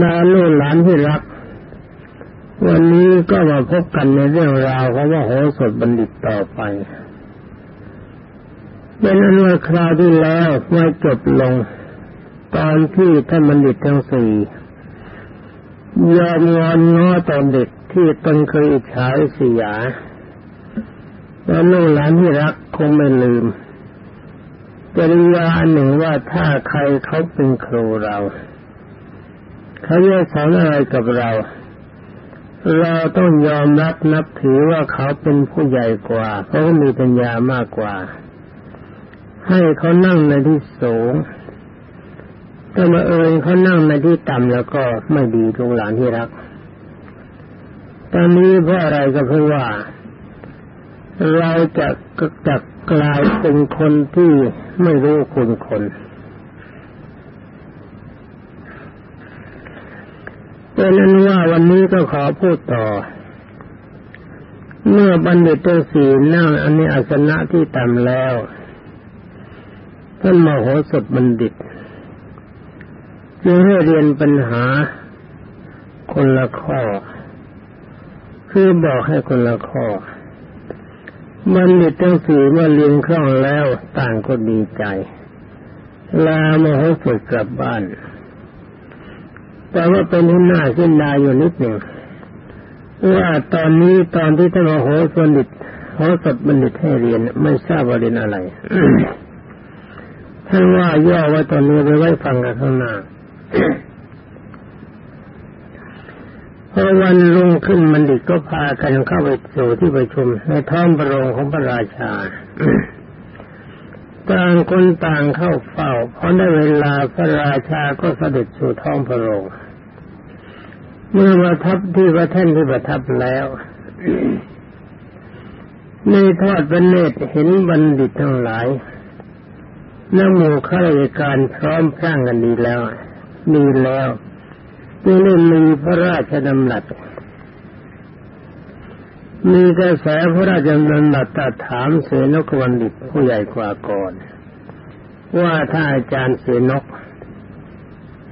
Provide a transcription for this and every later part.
นาลูกหลานที่รัก วันนี้ก็มาพบกันในเรื่องราวของว่าโหสถบัณฑิตต่อไปเป็นอันว่าคราวที่แล้วไม่จบลง ตอนที่ท่านบัณฑิตทั้งสี่ยอมงอนง้อตอนเด็กที่ตนเคยอิจฉาเสียแล้วลูกหลานที่รักคงไม่ลืมจริยาหนึ่งว่าถ้าใครเขาเป็นครูเรา เขาจะสอนอะไรกับเรา เราต้องยอมรับนับถือว่าเขาเป็นผู้ใหญ่กว่า เขามีปัญญามากกว่า ให้เขานั่งในที่สูงถ้ามาเอิญเขานั่งในที่ต่ำแล้วก็ไม่ดีทุกหลานที่รัก ตอนนี้เพราะอะไรก็เพราะว่า เราจะจะกลายเป็นคนที่ไม่รู้คุณคน เป็นนั้นว่าวันนี้ก็ขอพูดต่อ เมื่อบัณฑิตตัวสีนั่งอันนี้อาสนะที่ต่ำแล้วท่านมโหสถบัณฑิตจึงให้เรียนปัญหาคนละข้อ คือบอกให้คนละข้อบัณฑิตทั้งสี่เมื่อเรียนคล่องแล้วต่างก็ดีใจ ลามโหสถกลับบ้าน แต่ว่าเป็นที่น่าเส้นดายอยู่นิดหนึ่งว่าตอนนี้ตอนที่ท่านโหสบัณฑิตโหสถบัณฑิตให้เรียน ไม่ทราบว่าเรียนอะไรท่านว่าย่อว่าตอนนี้ไปไว้ฟังกันข้างหน้าพอวันรุ่งขึ้นมันดิก็พากันเข้าไปสู่ที่ประชุม ในท้องพระโรงของพระราชาต่างคนต่างเข้าเฝ้าพอได้เวลาพระราชาก็เสด็จสู่ท้องพระโรง เมื่อประทับที่พระแท่นที่ประทับแล้วในทอดพระเนตรเห็นบัณฑิตทั้งหลายนักหมู่ข้าราชการพร้อมพร่างกันดีแล้วมีแล้วจึงได้มีพระราชดำรัสมีกระแสพระราชดำรัสตัดถามเสนกวันดิตผู้ใหญ่กว่าก่อน ว่าถ้าอาจารย์เสนก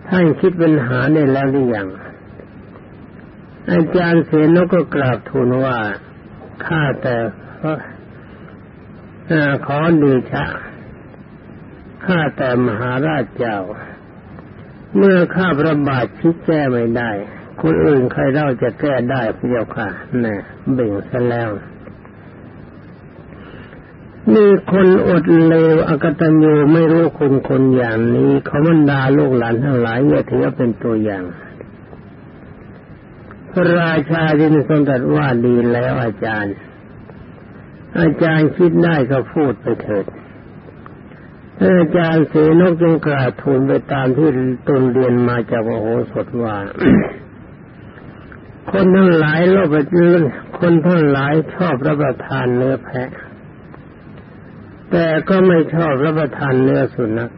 ท่านคิดปัญหาได้แล้วหรือยัง อาจารย์เสนกก็กราบทูลว่าข้าแต่ขอดีชะข้าแต่มหาราชเจ้า เมื่อข้าประบาทคิดแก้ไม่ได้ คนอื่นใครเล่าจะแก้ได้พระเจ้าค่ะน่เบ่งซะแล้วมีคนอดเลวอกตัญญูไม่รู้คนคนอย่างนี้เขาบรรดาลูกหลานทั้งหลายอย่าถือเป็นตัวอย่าง พระราชาจึงทรงตรัสว่าดีแล้วอาจารย์ อาจารย์คิดได้ก็พูดไปเถิดอาจารย์เสนกจึงกราบทูลไปตามที่ตนเรียนมาจากโอโหสถว่า คนทั้งหลายโลภจืนคนทั้งหลายชอบรับประทานเนื้อแพะ แต่ก็ไม่ชอบรับประทานเนื้อสุนัข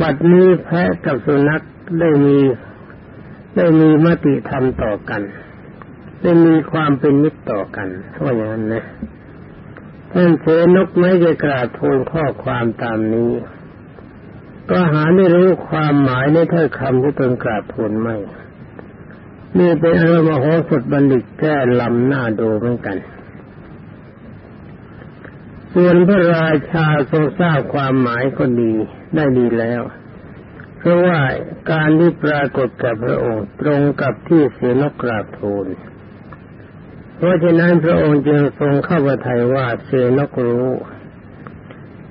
บัดนี้แพะกับสุนัขได้มี ได้มีมติธรรมต่อกัน ได้มีความเป็นมิตรต่อกันเท่าอย่างนั้นนะท่านเสนกไม่ได้กราบทูลข้อความตามนี้ ก็หาไม่รู้ความหมายในถ้อยคำที่ตนกราบทูลไม่นี่เป็นอารมโหสถบัณฑิตแก้ลำหน้าดูเหมือนกัน ส่วนพระราชาทรงทราบความหมายก็ดีได้ดีแล้ว ราะว่าการที่ปรากฏกับพระองค์ตรงกับที่เสนกกราบทูล เพราะฉะนั้นพระองค์จึงทรงเข้าประทัยว่าเสนกรู้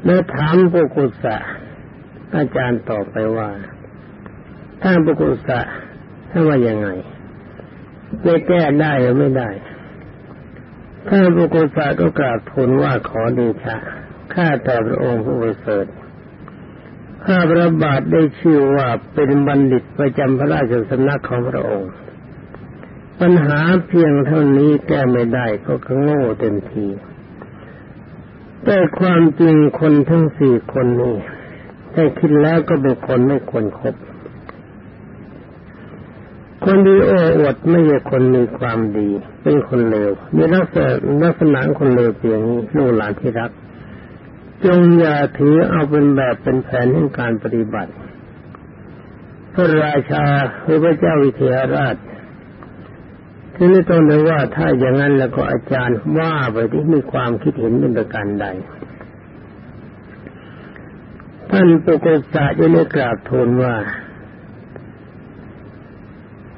เมื่อถามปุกุสะอาจารย์ตอบไปว่าท่านปุกุสะท่านว่ายังไงไม่แก้ได้หรือไม่ได้ท่านปุกุสะก็กราบทูลว่าขอดีชะข้าแต่พระองค์ผู้ประเสริฐ ข้าพระบาทได้ชื่อว่าเป็นบัณฑิตประจำพระราชสำนักของพระองค์ ปัญหาเพียงเท่านี้แก้ไม่ได้ก็โง่เต็มที แต่ความจริงคนทั้งสี่คนนี้ถ้าคิดแล้วก็เป็นคนไม่ควรครบคนดีโอ้อวดไม่ใช่คนมีความดี เป็นคนเลวมีลักษณะลักษณะคนเลวเพียงนี้ลูกหลานที่รัก จงอย่าถือเอาเป็นแบบเป็นแผนในการปฏิบัติ พระราชาหรือพระเจ้าวิเทหราชทีนี้ต้องเลยว่าถ้าอย่างนั้นแล้วก็อาจารย์ว่าไปที่มีความคิดเห็นเป็นประการใด ท่านปกษะจะได้กราบทูลว่า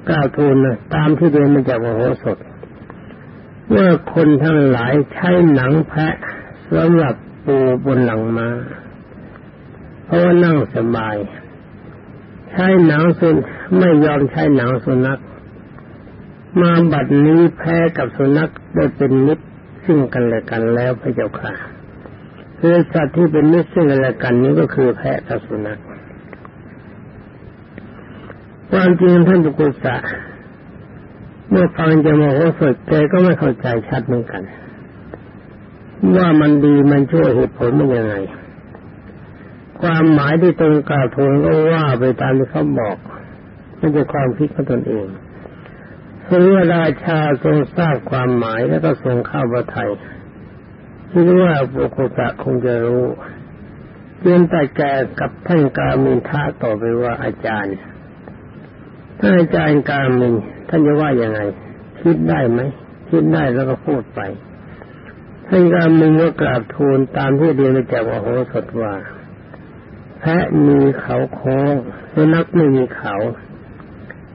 กราบทูลตามที่เรียนมาจากโหสถเมื่อคนทั้งหลายใช้หนังแพะสำหรับ ปูบนหลังมาเพราะว่านั่งสบาย ใช้หนังสุนไม่ยอมใช้หนังสุนัข มาบัดนี้แพ้กับสุนัขได้เป็นมิตรซึ่งกันและกันแล้วพระเจ้าค่ะคือสัตว์ที่เป็นมิตรซึ่งกันและกันนี้ก็คือแพะกับสุนัขความจริงท่านบุกุศะเมื่อฟังจะมโหสถใจก็ไม่เข้าใจชัดเหมือนกัน ว่ามันดีมันช่วยเหตุผลมันยังไง ความหมายที่ตรงกล่าวทูลก็ว่าไปตามที่เขาบอกไม่ใช่ความคิดของตนเองพระราชาทรงทราบความหมายแล้วก็ทรงเข้าประทัยคิดว่าบุคคลคงจะรู้เรียนแต่แก่กับท่านกามินทะต่อไปว่าอาจารย์ท่านอาจารย์กามินท่านจะว่ายังไง คิดได้ไหมคิดได้แล้วก็พูดไป ท่านกามินก็กราบทูลตามที่เรียนมาจากว่าโหสถว่า แพะมีเขาโค้งสุนัขไม่มีเขา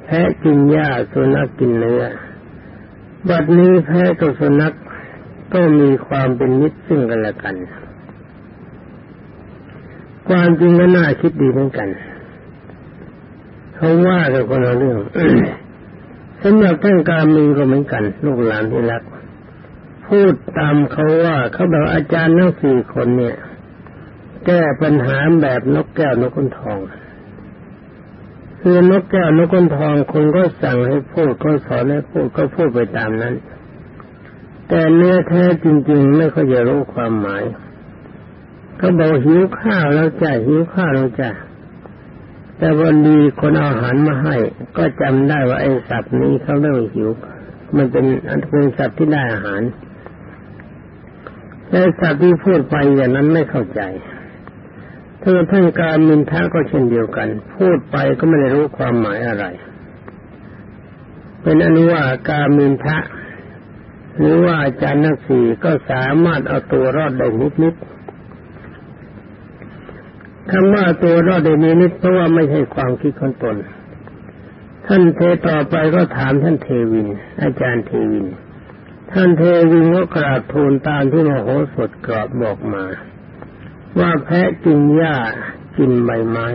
แพะกินหญ้าสุนัขกินเนื้อ บัดนี้แพะกับสุนัขก็มีความเป็นมิตรซึ่งกันและกัน ความจริงก็น่าคิดดีเหมือนกันเขาว่ากันคนละเรื่องสำหรับท่านการมีก็เหมือนกัน ลูกหลานที่รัก พูดตามเขาว่าเขาบอกอาจารย์ทั้งสี่คนเนี่ย แก้ปัญหาแบบนกแก้วนกขุนทอง คือนกแก้วนกคนทองคนก็สั่งให้พูดก็สอนให้พูดก็พูดไปตามนั้น แต่เนื้อแท้จริง ๆ ไม่ค่อยจะรู้ความหมายก็บอกหิวข้าวแล้วจ้ะหิวข้าวแล้วจ้ะแต่วันดีคนเอาอาหารมาให้ ก็จำได้ว่าไอ้สัตว์นี้เขาเรียกหิวมันเป็นอันเป็นสัตว์ที่ได้อาหาร แต่สัตว์ที่พูดไปอย่างนั้นไม่เข้าใจถ้าท่านการมินทะก็เช่นเดียวกัน พูดไปก็ไม่ได้รู้ความหมายอะไร เป็นอนุว่าการมินทะหรือว่าอาจารย์นักสี่ก็สามารถเอาตัวรอดได้นิดนิดคำว่าตัวรอดได้นิดนิดเพราะว่าไม่ใช่ความคิดของตน ท่านเทต่อไปก็ถามท่านเทวิน อาจารย์เทวิน ท่านเทวินก็กราบทูลตามที่มโหสถกราบบอกมา ว่าแพะกินหญ้ากินใบไม้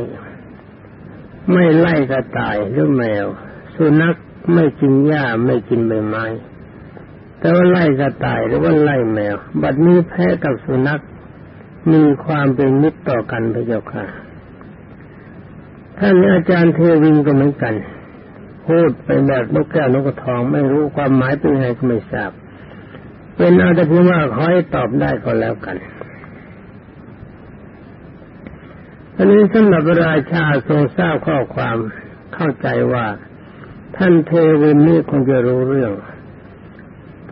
ไม่ไล่กระต่ายหรือแมว สุนัขไม่กินหญ้าไม่กินใบไม้แต่ว่าไล่กระต่ายหรือว่าไล่แมว บัดนี้แพะกับสุนัขมีความเป็นมิตรต่อกันพระเจ้าค่ะ ท่านอาจารย์เทวินก็เหมือนกัน พูดไปแบบนกแก้วนกกระทองไม่รู้ความหมายเป็นไงก็ไม่ทราบ เป็นเอาแต่เพียงว่าขอให้ตอบได้ก็แล้วกันอันนี้สำหรับราชาทรงทราบข้อความเข้าใจว่าท่านเทวินนี้คงจะรู้เรื่อง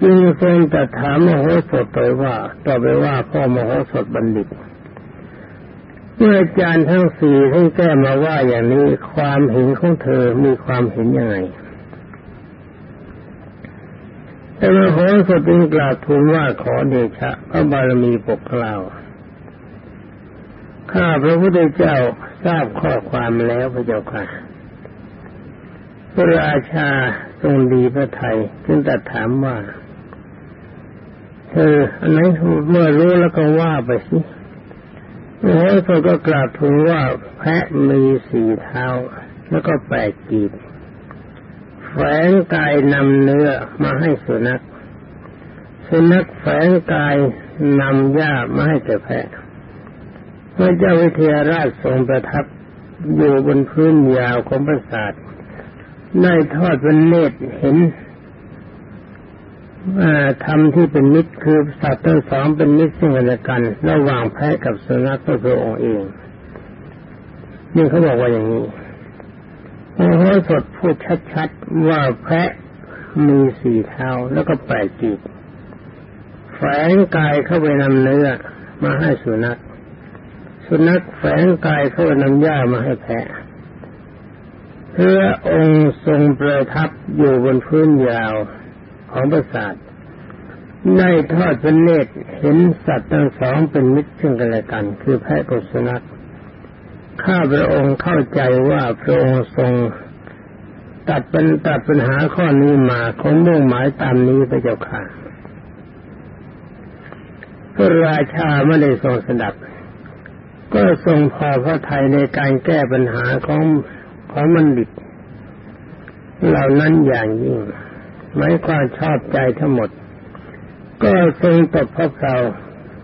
จึงทรงแต่ถามมโหสถไปว่าต่อไปว่าพ่อมโหสถบัณฑิตเมื่ออาจารย์ทั้งสี่ท่านแก้มาว่าอย่างนี้ความเห็นของเธอมีความเห็นยังไง แต่มโหสถจึงกลาวทูลว่าขอเดชะพระบารมีปกเกล้าข้าพระพุทธเจ้าทราบข้อความแล้วพระเจ้าค่ะ พระราชาทรงดีพระไทยจึงตัดถามว่าเธออันไหนเมื่อรู้แล้วก็ว่าไปสิโอ้ยเขาก็กราบทูลว่าแพะมีสี่เท้า แล้วก็แปดกีบ แฝงกายนำเนื้อมาให้สุนัข สุนัขแฝงกายนำหญ้ามาให้แก่แพะพระเจ้าวิเทหราชทรงประทับอยู่บนพื้นยาวของปราสาทได้ทอดเป็นเนตรเห็นธรรมที่เป็นมิตรคือสัตว์ทั้งสองเป็นมิตรซึ่งกันและกัน ระหว่างแพะกับสุนัขก็คือองค์เองนี่เขาบอกว่าอย่างนี้ พระโหสถพูดชัดๆว่าแพะมีสี่เท้าแล้วก็แปดจีบแฝงกายเข้าไปนำเนื้อมาให้สุนัข สุนัขแฝงกายเข้าไปนำหญ้ามาให้แพะเพระองค์ทรงประทับอยู่บนพื้นยาวของปราสาทได้ทอดพระเนตรเห็นสัตว์ทั้งสองเป็นมิตรซึ่งกันและกัน คือแพะกับสุนัข ข้าพระองค์เข้าใจว่าพระองค์ทรงตัดเป็นตัดปัญหาข้อนี้มาคงมุ่งหมายตามนี้พระเจ้าค่ะพระราชาไม่ได้ทรงสดับ ก็ทรงพอพระทัยในการแก้ปัญหาของของมันดิตเหล่านั้นอย่างยิ่งไม่ความชอบใจทั้งหมด ก็ทรงตบพระเพลา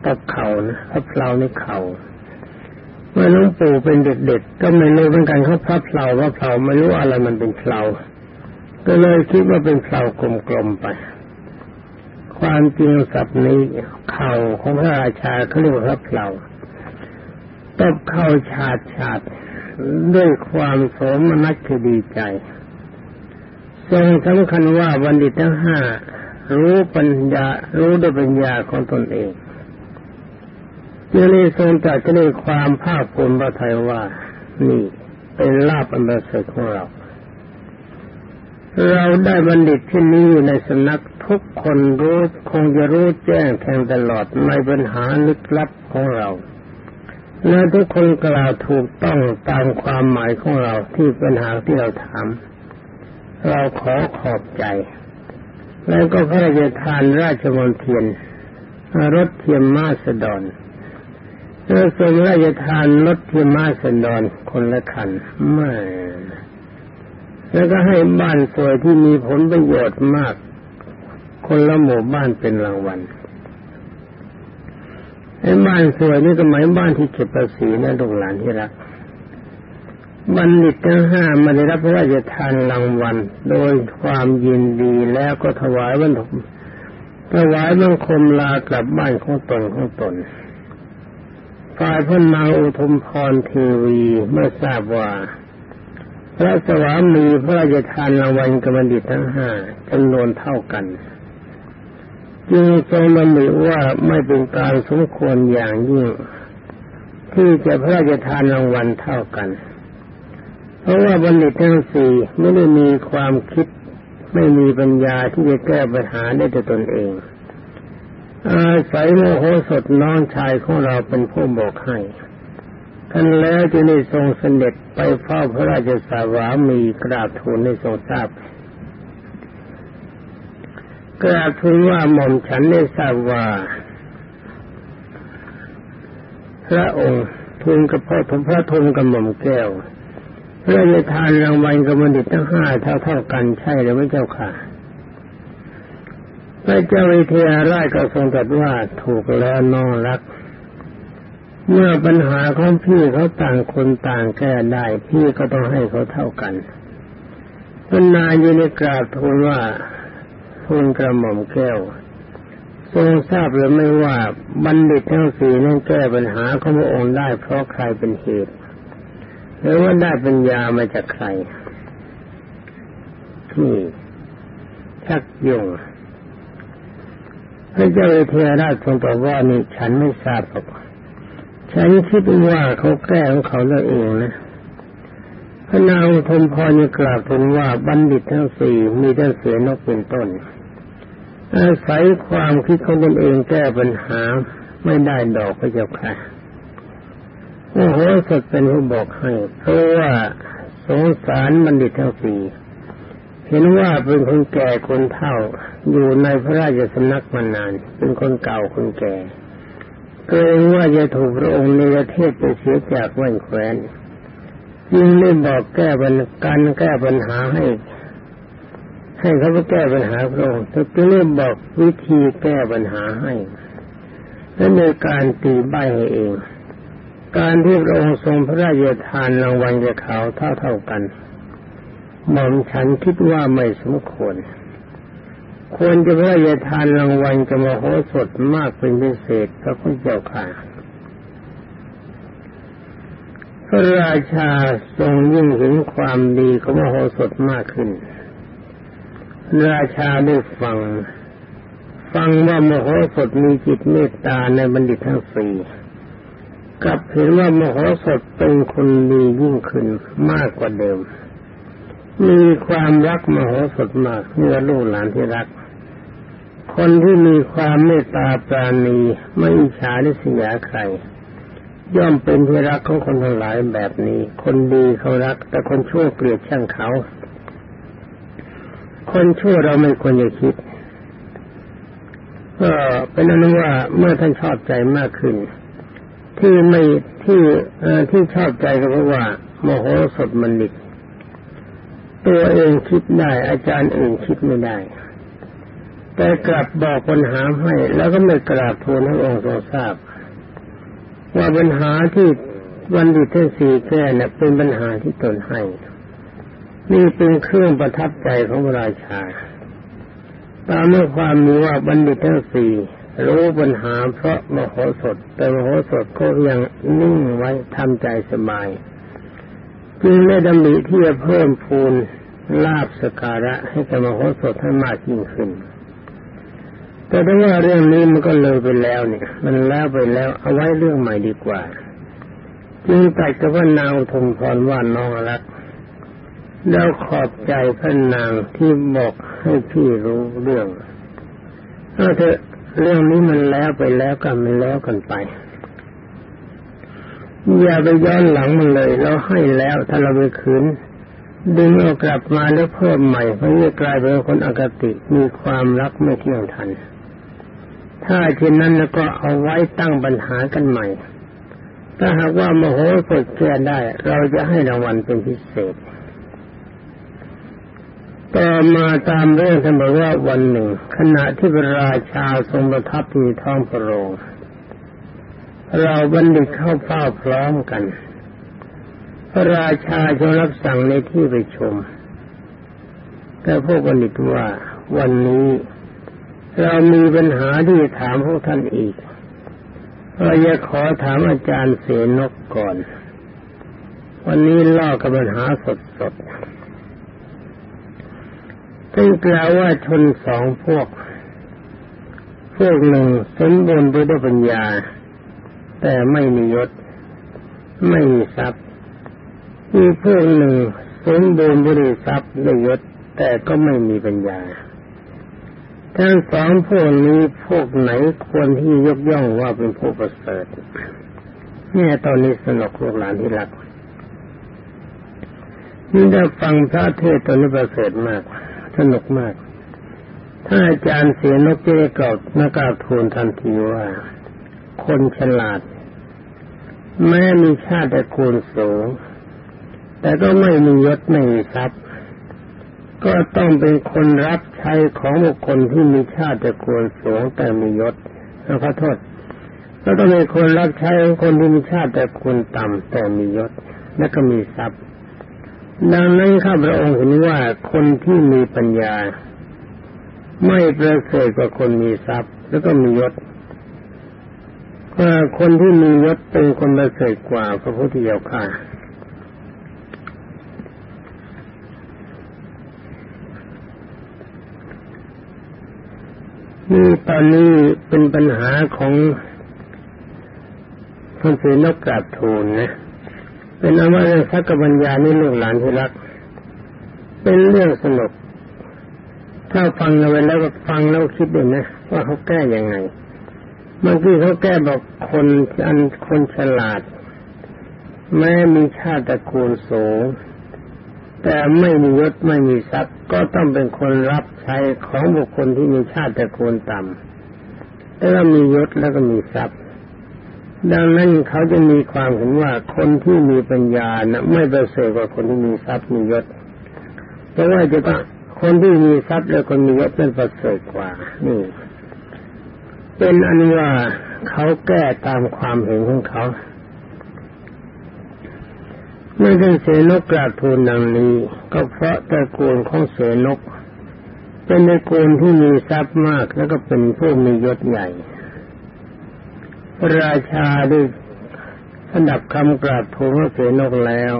ตบเข่านะพระเพลาในเข่า มื่อหลวงปู่เป็นเด็กๆก็ไม่รู้เหมือนกันเขาพระเพลาว่าเพลาไม่รู้อะไรมันเป็นเพลาก็เลยคิดว่าเป็นเพลากลมๆไป ความจริงสับนี้เข่าของพระราชาเขาเรียกว่าพระเพลาตบเข่าฉาดฉาดด้วยความโสมนัสคือดีใจทรงสำคัญว่าบัณฑิตทั้งห้ารู้ปัญญารู้ด้วยปัญญาของตนเอง ยังนี้ทรงจัดจะได้ความภาคภูมิพระทัยว่า นี่เป็นลาภอันประเสริฐของเรา เราได้บัณฑิตที่นี้อยู่ในสนักทุกคนรู้คงจะรู้แจ้งแทงตลอดในปัญหาลึกลับของเราและทุกคนกล่าวถูกต้องตามความหมายของเราที่ปัญหาที่เราถามเราขอขอบใจ แล้วก็พระราชทานราชมนเทียนรถเทียมมาสดอน แล้วทรงราชทานรถเทียมาสดอนคนละคันไม่แล้วก็ให้บ้านสวยที่มีผลประโยชน์มาก คนละหมู่บ้านเป็นรางวัลไอ้บ้านสวยนี่ก็หมายบ้านที่เก็บภาษีนะลูกหลานที่รักบัณฑิตทั้งห้ามาได้รับพระราชทานรางวัล โดยความยินดีแล้วก็ถวายบัญทมถวายบังคมลากลับบ้านของตนของตน ฝ่ายพระนางอุทุมพรเทวีเมื่อทราบว่า พระสวามีพระราชทานรางวัลกับบัณฑิตทั้งห้าจำนวนเท่ากันจึงทรงบัญญัติว่าไม่เป็นการสมควรอย่างยิ่ง ที่จะพระราชทานรางวัลเท่ากัน เพราะว่าบัณฑิตทั้งสี่ไม่ได้มีความคิดไม่มีปัญญาที่จะแก้ปัญหาได้ด้วตนเอง อาศัยโมโหสดน้องชายของเราเป็นผู้บอกให้ท่านแล้วจึงได้ทรงเสด็จไปเฝ้าพระราชสาวามีกราบทูลในทรงทราบกราบทูลว่าหม่อมฉันได้ทราบว่า พระองค์ทูลกับพ่อทพระทูลกับหม่อมแก้วพระราชทานรางวัลกับบัณฑิตทั้งห้าเท่าเท่ากันใช่หรือไม่เจ้าค่ะ พระเจ้าวิเทหราชก็ทรงตรัสว่าถูกแล้วน้องรัก เมื่อปัญหาของพี่เขาต่างคนต่างแก้ได้พี่ก็ต้องให้เขาเท่ากันพระนายยินกราบทูลว่าทูลกระหม่อมแก้วทรงทราบหรือไม่ว่าบัณฑิตทั้งสี่นั้นแก้ปัญหาของพระองค์ได้เพราะใครเป็นเหตุหรือว่าได้ปัญญามาจากใครนี่ชักยง พระเจ้าเทราชทรงตอบว่านี่ฉันไม่ทราบหรอกฉันคิดว่าเขาแก้ของเขาแล้วเองนะพระนางทมพรยังกล่าวถึงว่าบัณฑิตทั้งสี่มีทั้งเสือนกเป็นต้น อาศัยความคิดของตนเองแก้ปัญหาไม่ได้ดอกพระเจ้าค่ะโอ้โหสดเป็นผู้บอกให้ เพราะว่าสงสารบัณฑิตทั้งสี่เห็นว่าเป็นคนแก่คนเฒ่า อยู่ในพระราชสำนักมานาน เป็นคนเก่าคนแก่เกรงว่าจะถูกพระองค์ในประเทศไปเสียจากแว่นแควนยิ่งไม่บอกแก้ปัญการแก้ปัญหาให้ ให้เขาไปแก้ปัญหาพระองค์แต่ก็เริ่มบอกวิธีแก้ปัญหาให้และในการตีใบให้เอง การที่พระองค์ทรงพระราชทานรางวัลแก่เขาเท่าเท่ากันหม่อมฉันคิดว่าไม่สมควร ควรจะพระราชทานรางวัลกับมโหสถมากเป็นพิเศษพระพุทธเจ้าค่ะพระราชาทรงยิ่งเห็นความดีของมโหสถมากขึ้น ราชาได้ฟัง ฟังว่ามโหสถมีจิตเมตตาในบัณฑิตทั้งสี่กับเห็นว่ามโหสถเป็นคนดียิ่งขึ้นมากกว่าเดิม มีความรักมโหสถมากเมื่อลูกหลานที่รัก คนที่มีความเมตตาปราณีไม่อิจฉาริษยาใคร ย่อมเป็นที่รักของคนทั้งหลายแบบนี้ คนดีเขารัก แต่คนชั่วเกลียดช่างเขา คนชั่วเราไม่ควรจะคิดก็เป็นอนุว่าเมื่อท่านชอบใจมากขึ้น ที่ไม่ที่ที่ชอบใจก็เพราะว่า โมโหสดมันดิตตัวเองคิดได้อาจารย์อื่นคิดไม่ได้ แต่กลับบอกปัญหาให้ แล้วก็ไม่กราบทูลให้องค์ทรงทราบ ว่าปัญหาที่วันดิตทั้งสี่แก้เนี่ยเป็นปัญหาที่ตนให้ นี่เป็นเครื่องประทับใจของพระราชา ตามเมื่อความมีว่าบัณฑิตทั้งสี่รู้ปัญหาเพราะมโหสถ แต่มโหสถก็ยังนิ่งไว้ทำใจสบาย จึงได้ดำริที่จะเพิ่มพูนลาบสการะให้กับมโหสถให้มากยิ่งขึ้น แต่ถ้าว่าเรื่องนี้มันก็เลยไปแล้วเนี่ย มันแล้วไปแล้ว เอาไว้เรื่องใหม่ดีกว่าจึงตัดกับว่านางทมพรว่าน้องรักแล้วขอบใจพระนางที่บอกให้พี่รู้เรื่องถ้าเถอะเรื่องนี้มันแล้วไปแล้วกันมันแล้วกันไป อย่าไปย้อนหลังมันเลย เราให้แล้วถ้าเราไปคืนดึงเอากลับมาแล้วเพิ่มใหม่เพราะจะกลายเป็นคนอกติมีความรักไม่เที่ยงทัน ถ้าเช่นนั้นแล้วก็เอาไว้ตั้งปัญหากันใหม่ ถ้าหากว่ามโหสดแก้ได้ เราจะให้รางวัลเป็นพิเศษ ต่อมาตามเรื่องท่านบอกว่าวันหนึ่ง ขณะที่พระราชาทรงประทับอยู่ท้องพระโรงเราบัณฑิตเข้าเฝ้าพร้อมกัน พระราชาทรงรับสั่งในที่ไปชมแต่พวกบัณฑิตว่าวันนี้ เรามีปัญหาที่ถามพวกท่านอีกเราจะขอถามอาจารย์เสนกก่อน วันนี้ล่อกับปัญหาสดๆซึ่งกล่าวว่าชนสองพวก พวกหนึ่งสมบูรณ์ด้วยปัญญา แต่ไม่มียศ ไม่มีทรัพย์มีพวกหนึ่งสมบูรณ์ด้วยทรัพย์ด้วยยศ แต่ก็ไม่มีปัญญา ทั้งสองพวกนี้พวกไหนควรที่ยกย่องว่าเป็นผู้ประเสริฐเนี่ยตอนนี้สนุกลูกหลานที่รักนี่ได้ฟังพระเทศตอนนี้ประเสริฐมาก สนุกมาก ถ้าอาจารย์เสียนกจะได้กล่าวนกาทูลทันทีว่า คนฉลาด แม้มีชาติตระกูลสูง แต่ก็ไม่มียศไม่มีทรัพย์ ก็ต้องเป็นคนรับใช้ของบุคคลที่มีชาติตระกูลสูงแต่มียศขอโทษแล้วต้องเป็นคนรับใช้ของคนที่มีชาติตระกูลต่ำแต่มียศและก็มีทรัพย์ ดังนั้นข้าพระองค์เห็นว่าคนที่มีปัญญา ไม่ประเสริฐกว่าคนมีทรัพย์ แล้วก็มียศคนที่มียศเป็นคนประเสริฐกว่าพระพุทธเจ้าค่ะ นี่ตอนนี้เป็นปัญหาของท่านเสนกกราบทูลนะ เป็นอว่าเรื่องสักกัญญานี่ลูกหลานที่รัก เป็นเรื่องสนุก ถ้าฟังเอาไว้แล้วก็ฟังแล้วคิดดูนะ ว่าเขาแก้ยังไงบางทีเขาแก้บอกคนอันคนฉลาด แม้มีชาติตระกูลสูง แต่ไม่มียศไม่มีทรัพย์ ก็ต้องเป็นคนรับใช้ของบุคคลที่มีชาติตระกูลต่ำแล้วมียศแล้วก็มีทรัพย์ ดังนั้นเขาจะมีความเห็นว่าคนที่มีปัญญานะไม่ประเสริฐกว่าคนที่มีทรัพย์มียศเพราะว่าจะต้องคนที่มีทรัพย์และคนมียศเป็นประเสริฐกว่า นี่ เป็นอันว่าเขาแก้ตามความเห็นของเขา เมื่อท่านเสนกกราบทูลดังนี้ ก็เพราะตระกูลของเสนก เป็นตระกูลที่มีทรัพย์มากแล้วก็เป็นผู้มียศใหญ่ ราชาได้สดับคำกราบทูลพระเสนกแล้ว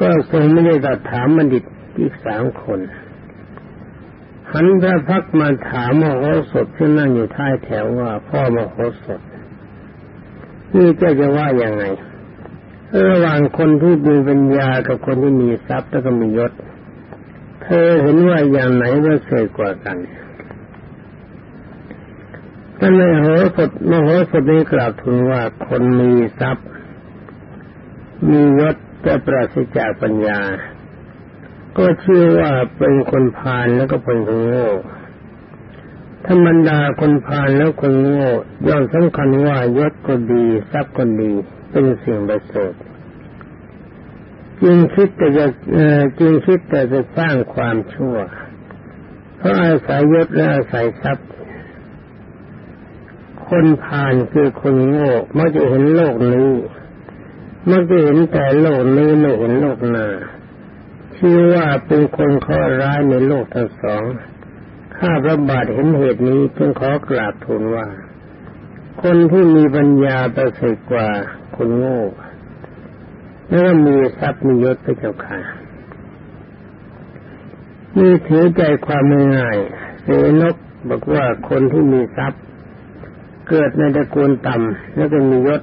ก็ทรงไม่ได้ตัดถามบัณฑิตอีกสามคนหันพระพักมาถามมโหสถที่นั่งอยู่ท้ายแถวว่าพ่อมโหสถนี่จะจะว่ายังไง ระหว่างคนที่มีปัญญากับคนที่มีทรัพย์แล้วก็มียศ เธอเห็นว่าอย่างไหนว่าเสกกว่ากันท่านมโหสถมโหสถนี้กล่าวถึงว่าคนมีทรัพย์ มียศแต่ปราศจากปัญญา ก็ชื่อว่าเป็นคนพาลแล้วก็เป็นคนโง่ธรรมดาคนพาลแล้วคนโง่ย่อมสำคัญว่ายศก็ดี ทรัพย์ก็ดี เป็นสิ่งประเสริฐจึงคิดแต่จะจึงคิดแต่จะสร้างความชั่ว เพราะอาศัยยศและอาศัยทรัพย์ คนผ่านคือคนโง่มักจะเห็นโลกนี้มักจะเห็นแต่โลกนี้ไม่เห็นโลกหน้าชื่อว่าเป็นคนข้อร้ายในโลกทั้งสอง ข้าพระบาทเห็นเหตุนี้จึงขอกราบทูลว่า คนที่มีปัญญาประเสริฐกว่าคนโง่แล้วก็มีทรัพย์มียศพระเจ้าค่ะนี่ถือใจความง่ายเสนกบอกว่าคนที่มีทรัพย์ เกิดในตระกูลต่ำแล้วก็มียศ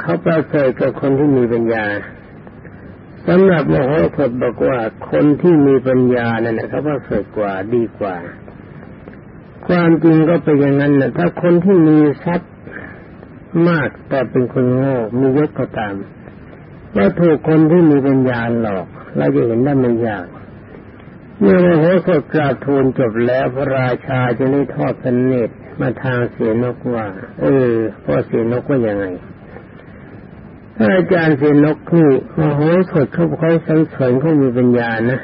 เขาประเสริฐกับคนที่มีปัญญาสำหรับมโหสถบอกว่าคนที่มีปัญญานั่นแหละเขาประเสริฐกว่าดีกว่า ความจริงก็เป็นอย่างนั้นนะถ้าคนที่มีทรัพย์มากแต่เป็นคนโง่มียศก็ตามว่าถูกคนที่มีปัญญาหลอกเราจะเห็นได้ไม่ยากเมื่อมโหสถกราบทูลจบแล้วพระราชาจะได้ทอดพระเนตรมาทางเสียนกว่า เออพ่อเสียนกว่ายังไงถ้าอาจารย์เสียนกนี่มโหสถเขาเขาสังเสริญเขามีปัญญานะ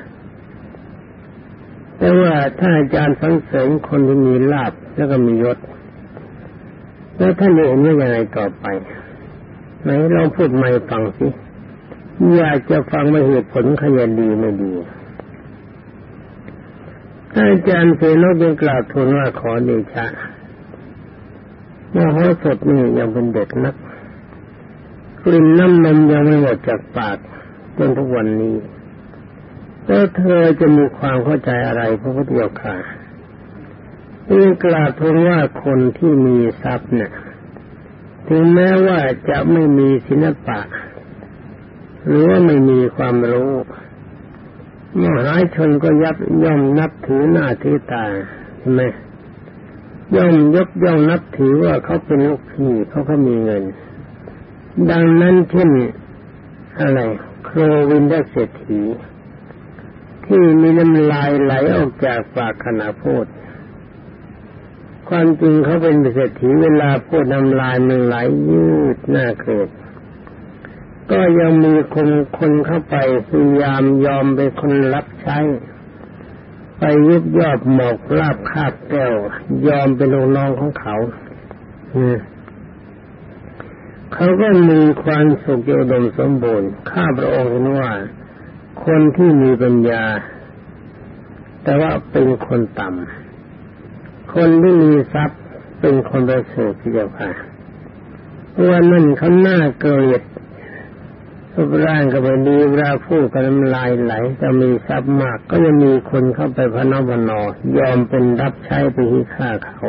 แต่ว่าถ้าอาจารย์สังเสริญคนที่มีลาบแล้วก็มียศ แล้วท่านเห็นว่ายังไงต่อไป ไหนลองพูดใหม่ฟังสิอยากจะฟังมาเหตุผลขยันดีไม่ดีอาจารย์เสนกยังกล่าวทูลว่าขอเดชะมโหสถนี่ยังเป็นเด็กนักกลิ่นน้ำนมยังไม่หมดจากปากจนทุกวันนี้ แล้วเธอจะมีความเข้าใจอะไรพระพุทธเจ้าค่ะนี่กล่าวทูลว่าคนที่มีทรัพย์เนี่ยถึงแม้ว่าจะไม่มีศิลปะ หรือว่าไม่มีความรู้มหาชนก็ยับย่อมนับถือหน้าถือตาใช่ไหมย่อมยกย่องนับถือว่าเขาเป็นลูกพี่เขาเขามีเงิน ดังนั้นเช่นอะไร โครวินได้เศรษฐี ที่มีน้ำลายไหลออกจากปากขณะพูด ความจริงเขาเป็นเศรษฐีเวลาพูดน้ำลายมันไหลยืดหน้าเกลียดก็ยังมีคนคนเข้าไปพยายามยอมเป็นคนรับใช้ ไปยุบยอบหมอกลาบคาบแก้ว ยอมเป็นลูกน้องของเขาเขาก็มีความสุขโยดมสมบูรณ์ ข้าพระองค์เห็นว่า คนที่มีปัญญา แต่ว่าเป็นคนต่ำคนที่มีทรัพย์เป็นคนประเสริฐที่เดียวค่ะว่านั่นเขาหน้าเกลียดรูปร่างก็ไม่ดีเวลาพูดก็น้ำลายไหลจะมีทรัพย์มาก ก็จะมีคนเข้าไปพนพนอยอมเป็นรับใช้ไปที่ฆ่าเขา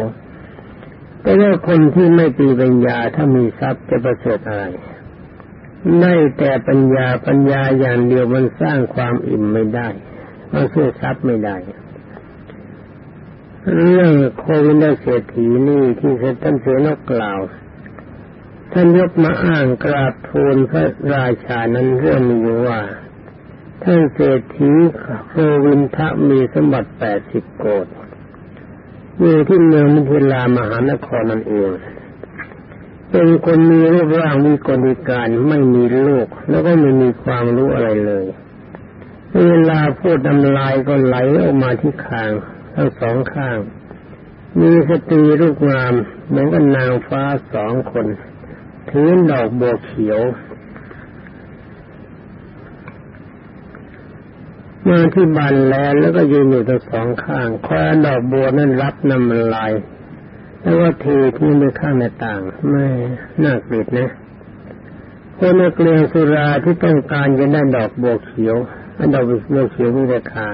แต่ว่าคนที่ไม่ปีปัญญาถ้ามีทรัพย์จะประเสริฐอะไร ไม่แต่ปัญญาปัญญาอย่างเดียวมันสร้างความอิ่มไม่ได้ มันซื้อทรัพย์ไม่ได้ เรื่องโควินเศรษฐีนี่ที่ท่านเสนกกล่าว ท่านยกมาอ้างกราบทูลพระราชานั้นเรื่องมีอยู่ว่า ท่านเศรษฐีโควินทะมีสมบัติแปดสิบโกดอยู่ที่เมืองมิถิลามหานครนั่นเอง เป็นคนมีรูปร่างมีกลิการไม่มีลูกแล้วก็ไม่มีความรู้อะไรเลย เวลาพูดน้ำลายก็ไหลออกมาที่คางทั้งสองข้าง มีสตรีรูปงามเหมือนกับนางฟ้าสองคนถือดอกบัวเขียวมาที่บันแลแล้วก็ยืนอยู่ทั้งสองข้างคอยดอกบัวนั้นรับน้ำลาย แล้วว่าเทที่ไปข้างในต่าง ไม่น่าเกลียดนะคนนักเรียสุราที่ต้องการจะได้ดอกบัวเขียวอันดอกบัวเขียวมีราคา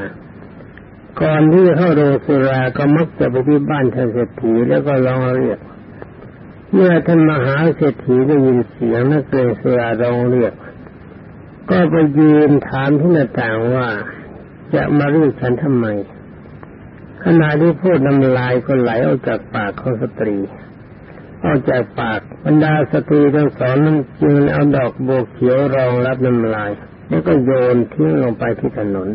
ก่อนที่เข้าโรงสุราก็มักจะไปที่บ้านท่านเศรษฐีแล้วก็ร้องเรียก เมื่อท่านมหาเศรษฐีได้ยินเสียงนักเกรงเสือร้องเรียก ก็ไปยืนถามที่หน้าต่างว่า จะมาเรีดฉันทำไม ขณะที่พูดน้ำลายก็ไหลออกจากปากของสตรี ออกจากปากบรรดาสตรีทั้งสองนั้นจึงเอาดอกโบเขียวรองรับน้ำลาย แล้วก็โยนทิ้งลงไปที่ถนน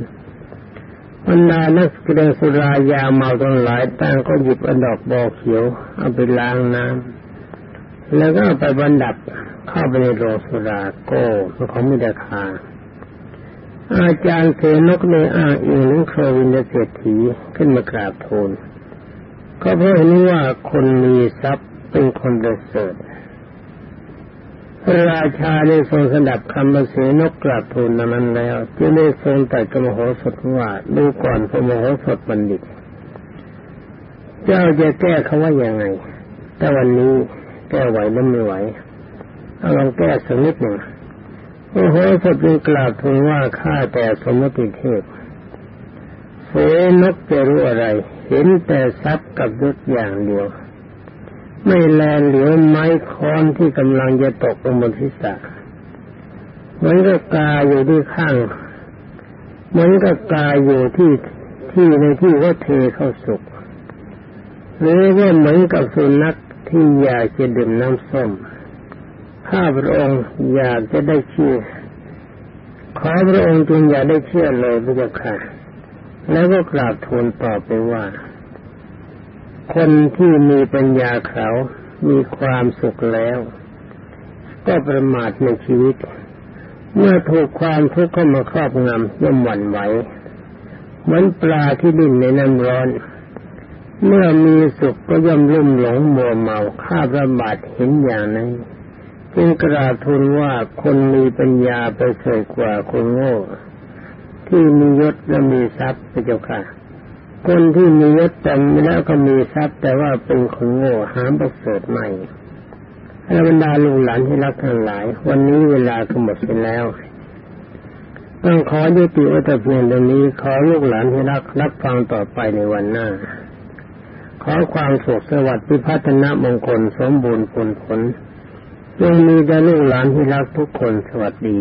บรรดานักแสดงสุรายาเมาทั้งหลายต่างก็หยิบอดอกบอเขียวเอาไปล้างน้ำแล้วก็ไปบรรดับเข้าไปในโรงสุราโก้ของมีราคา อาจารย์เสนกในอ้างอิงถึงโควินเศรษฐีขึ้นมากราบทูลก็เพราะเห็นว่าคนมีทรัพย์เป็นคนประเสริฐพระราชาได้ทรงสดับคำเสนกกราบทูลนั้นแล้วจึงได้ทรงตัดกระมโหสถว่าดูก่อนพระมโหสถบัณฑิต เจ้าจะแก้เขาว่ายังไง แต่วันนี้แก้ไหวหรือไม่ไหวเอาลองแก้สักนิดหนึ่ง โอ้โหสดจึงกล่าวทูลว่าข้าแต่สมมติเทพเสนกจะรู้อะไร เห็นแต่ทรัพย์กับยศอย่างเดียว ไม่แลเหลียวไม้ค้อนที่กำลังจะตกลงบนศีรษะเหมือนกับกาอยู่ที่ข้างเหมือนกับกาอยู่ที่ที่ในที่ว่าเทเข้าสุกหรือว่าเหมือนกับสุนัขที่อยากจะดื่มน้ำส้ม ข้าพระองค์อยากจะได้เชื่อ ขอพระองค์จงอย่าได้เชื่อเลยพระเจ้าค่ะ แล้วก็กราบทูลตอบไปว่า คนที่มีปัญญาเขา มีความสุขแล้ว ก็ประมาทในชีวิต เมื่อถูกความทุกข์เข้ามาครอบงำย่อมหวั่นไหวเหมือนปลาที่ดิ้นในน้ำร้อนเมื่อมีสุขก็ย่อมลุ่มหลงมัวเมาข้าประบาทเห็นอย่างนั้น จึงกราบทูลว่าคนมีปัญญาไปเสยกว่าคนโง่ ที่มียศและมีทรัพย์พระเจ้าค่ะ คนที่มียศแต่แล้วก็มีทรัพย์ แต่ว่าเป็นคนโง่หามประเสริฐใหม่บรรดาลูกหลานที่รักทั้งหลาย วันนี้เวลาก็หมดไปแล้วต้องขอยุติวัตเพียงตรงนี้ขอลูกหลานที่รักรับฟังต่อไปในวันหน้า ขอความสุขสวัสดิ์พิพัฒนมงคลสมบูรณ์ผลผล จงมีแด่ลูกหลานที่รักทุกคนสวัสดี